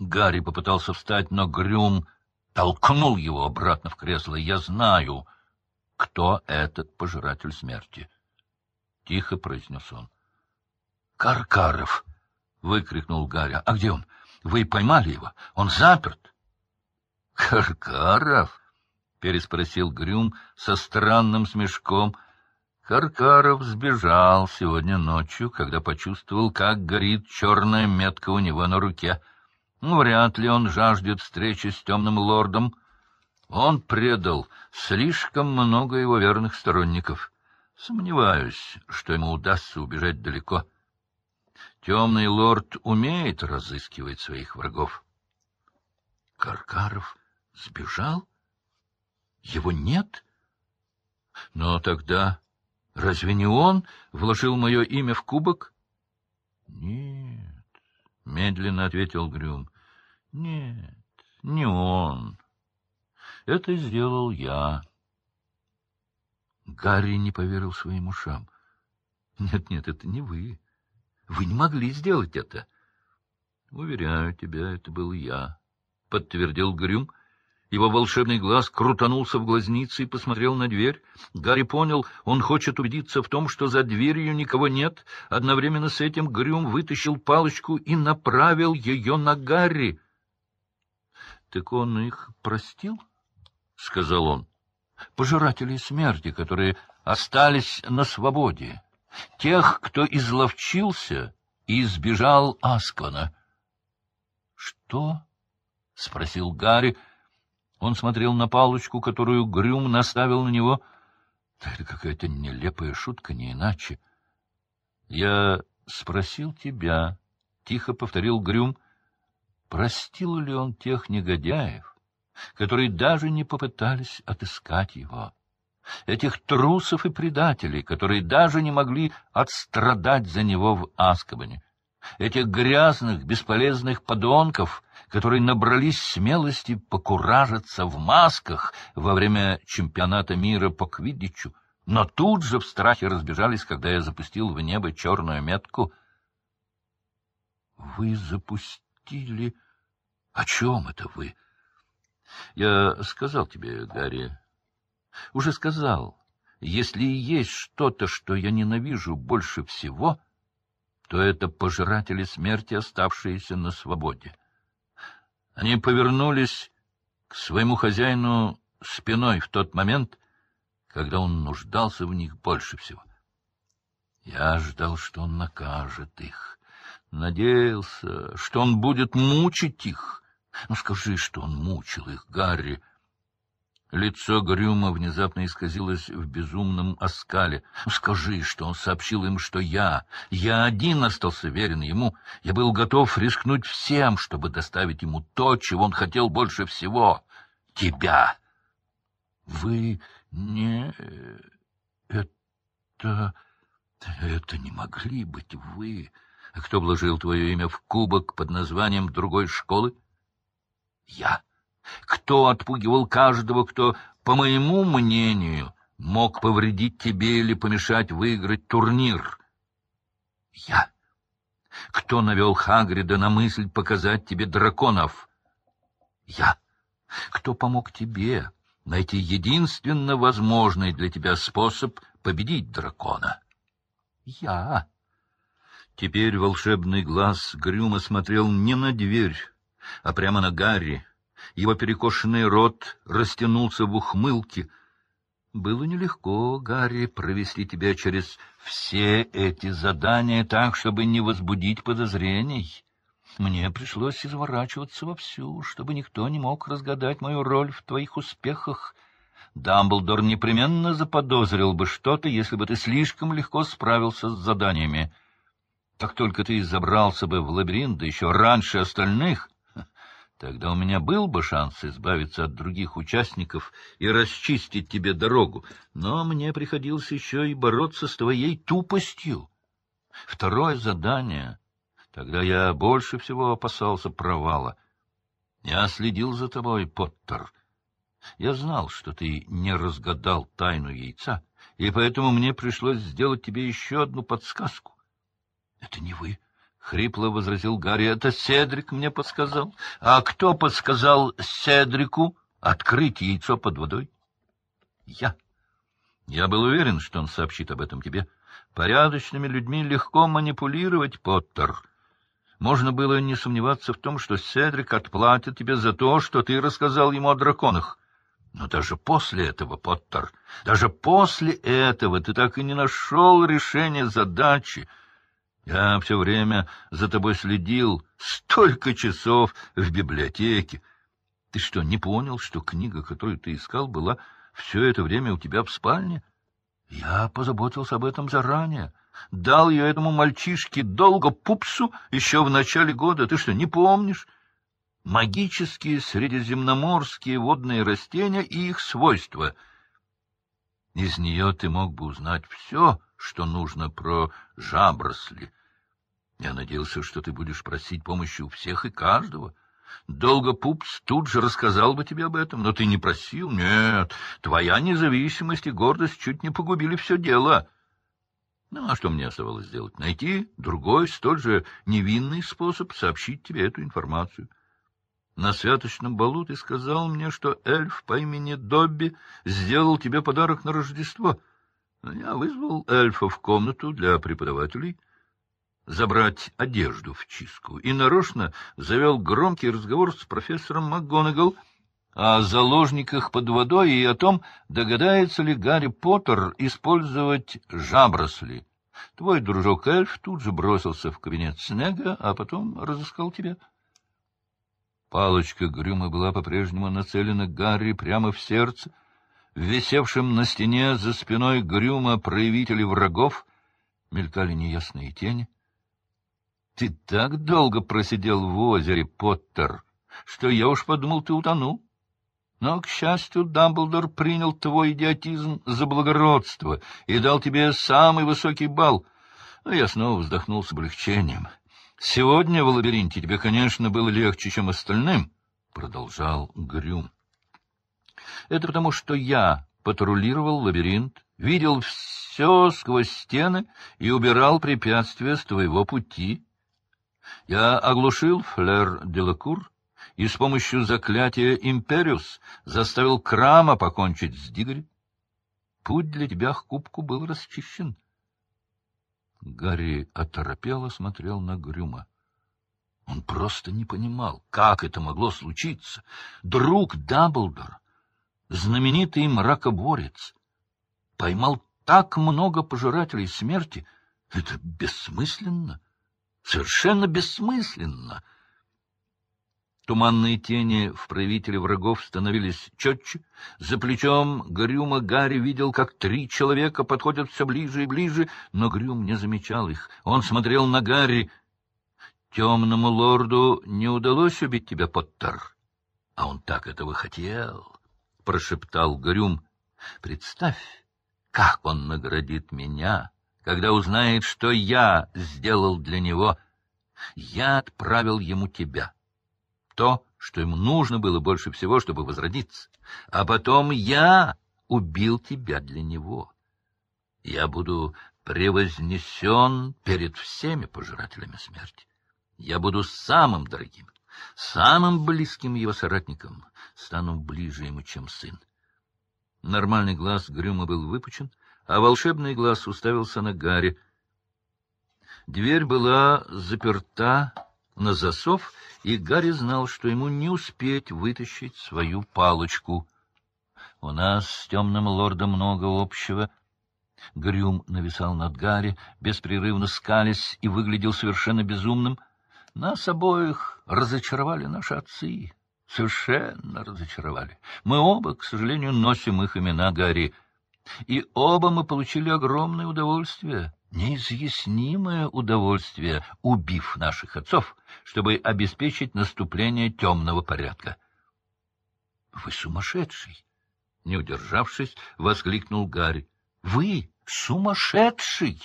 Гарри попытался встать, но Грюм толкнул его обратно в кресло. «Я знаю, кто этот пожиратель смерти», — тихо произнес он. «Каркаров!» — выкрикнул Гарри. «А где он? Вы поймали его? Он заперт?» «Каркаров?» — переспросил Грюм со странным смешком. Каркаров сбежал сегодня ночью, когда почувствовал, как горит черная метка у него на руке. Ну, вряд ли он жаждет встречи с темным лордом. Он предал слишком много его верных сторонников. Сомневаюсь, что ему удастся убежать далеко. Темный лорд умеет разыскивать своих врагов. Каркаров сбежал? Его нет? Но тогда разве не он вложил мое имя в кубок? Нет, — медленно ответил Грюм. Нет, не он. Это сделал я. Гарри не поверил своим ушам. Нет, нет, это не вы. Вы не могли сделать это. Уверяю тебя, это был я, — подтвердил Грюм. Его волшебный глаз крутанулся в глазнице и посмотрел на дверь. Гарри понял, он хочет убедиться в том, что за дверью никого нет. Одновременно с этим Грюм вытащил палочку и направил ее на Гарри. — Так он их простил? — сказал он. — Пожиратели смерти, которые остались на свободе. Тех, кто изловчился и избежал Асквана. — Что? — спросил Гарри. Он смотрел на палочку, которую Грюм наставил на него. Это какая-то нелепая шутка, не иначе. — Я спросил тебя, — тихо повторил Грюм, — простил ли он тех негодяев, которые даже не попытались отыскать его, этих трусов и предателей, которые даже не могли отстрадать за него в Аскабане, этих грязных, бесполезных подонков, которые набрались смелости покуражиться в масках во время чемпионата мира по квиддичу, но тут же в страхе разбежались, когда я запустил в небо черную метку. — Вы запустили или... О чем это вы? Я сказал тебе, Гарри, уже сказал, если есть что-то, что я ненавижу больше всего, то это пожиратели смерти, оставшиеся на свободе. Они повернулись к своему хозяину спиной в тот момент, когда он нуждался в них больше всего. Я ждал, что он накажет их, Надеялся, что он будет мучить их. Ну, скажи, что он мучил их, Гарри. Лицо Грюма внезапно исказилось в безумном оскале. Скажи, что он сообщил им, что я, я один остался верен ему. Я был готов рискнуть всем, чтобы доставить ему то, чего он хотел больше всего — тебя. Вы не... это... это не могли быть вы... Кто вложил твое имя в кубок под названием другой школы? Я. Кто отпугивал каждого, кто, по моему мнению, мог повредить тебе или помешать выиграть турнир? Я. Кто навел Хагрида на мысль показать тебе драконов? Я. Кто помог тебе найти единственно возможный для тебя способ победить дракона? Я. Теперь волшебный глаз Грюма смотрел не на дверь, а прямо на Гарри. Его перекошенный рот растянулся в ухмылке. Было нелегко, Гарри, провести тебя через все эти задания так, чтобы не возбудить подозрений. Мне пришлось изворачиваться вовсю, чтобы никто не мог разгадать мою роль в твоих успехах. Дамблдор непременно заподозрил бы что-то, если бы ты слишком легко справился с заданиями. Как только ты забрался бы в лабиринт, да еще раньше остальных, тогда у меня был бы шанс избавиться от других участников и расчистить тебе дорогу. Но мне приходилось еще и бороться с твоей тупостью. Второе задание. Тогда я больше всего опасался провала. Я следил за тобой, Поттер. Я знал, что ты не разгадал тайну яйца, и поэтому мне пришлось сделать тебе еще одну подсказку. — Это не вы, хрипло возразил Гарри. — Это Седрик мне подсказал. А кто подсказал Седрику открыть яйцо под водой? — Я. Я был уверен, что он сообщит об этом тебе. Порядочными людьми легко манипулировать, Поттер. Можно было не сомневаться в том, что Седрик отплатит тебе за то, что ты рассказал ему о драконах. Но даже после этого, Поттер, даже после этого ты так и не нашел решения задачи. Я все время за тобой следил, столько часов в библиотеке. Ты что, не понял, что книга, которую ты искал, была все это время у тебя в спальне? Я позаботился об этом заранее. Дал ее этому мальчишке долго пупсу еще в начале года. Ты что, не помнишь? магические средиземноморские водные растения и их свойства. Из нее ты мог бы узнать все, что нужно про жабросли. Я надеялся, что ты будешь просить помощи у всех и каждого. Долго Пупс тут же рассказал бы тебе об этом, но ты не просил. Нет, твоя независимость и гордость чуть не погубили все дело. Ну, а что мне оставалось сделать? Найти другой, столь же невинный способ сообщить тебе эту информацию. На святочном балу ты сказал мне, что эльф по имени Добби сделал тебе подарок на Рождество. Я вызвал эльфа в комнату для преподавателей забрать одежду в чистку и нарочно завел громкий разговор с профессором МакГонагал о заложниках под водой и о том, догадается ли Гарри Поттер использовать жабросли. Твой дружок-эльф тут же бросился в кабинет Снега, а потом разыскал тебя. Палочка Грюма была по-прежнему нацелена Гарри прямо в сердце. В висевшем на стене за спиной Грюма проявители врагов мелькали неясные тени. — Ты так долго просидел в озере, Поттер, что я уж подумал, ты утонул. Но, к счастью, Дамблдор принял твой идиотизм за благородство и дал тебе самый высокий балл. Но я снова вздохнул с облегчением. — Сегодня в лабиринте тебе, конечно, было легче, чем остальным, — продолжал Грюм. Это потому, что я патрулировал лабиринт, видел все сквозь стены и убирал препятствия с твоего пути. Я оглушил Флер Делакур и с помощью заклятия Империус заставил Крама покончить с Дигори. Путь для тебя к кубку был расчищен. Гарри оторопело смотрел на Грюма. Он просто не понимал, как это могло случиться. Друг Дамблдор, знаменитый мракоборец, поймал так много пожирателей смерти. Это бессмысленно, совершенно бессмысленно. Туманные тени в правителе врагов становились четче. За плечом Грюма Гарри видел, как три человека подходят все ближе и ближе, но Грюм не замечал их. Он смотрел на Гарри. «Темному лорду не удалось убить тебя, Поттер, а он так этого хотел», — прошептал Грюм. «Представь, как он наградит меня, когда узнает, что я сделал для него. Я отправил ему тебя» то, что ему нужно было больше всего, чтобы возродиться. А потом я убил тебя для него. Я буду превознесен перед всеми пожирателями смерти. Я буду самым дорогим, самым близким его соратником, стану ближе ему, чем сын. Нормальный глаз Грюма был выпучен, а волшебный глаз уставился на Гарри. Дверь была заперта на засов, и Гарри знал, что ему не успеть вытащить свою палочку. — У нас с темным лордом много общего. Грюм нависал над Гарри, беспрерывно скались и выглядел совершенно безумным. Нас обоих разочаровали наши отцы. Совершенно разочаровали. Мы оба, к сожалению, носим их имена Гарри. И оба мы получили огромное удовольствие неизъяснимое удовольствие, убив наших отцов, чтобы обеспечить наступление темного порядка. — Вы сумасшедший! — не удержавшись, воскликнул Гарри. — Вы сумасшедший!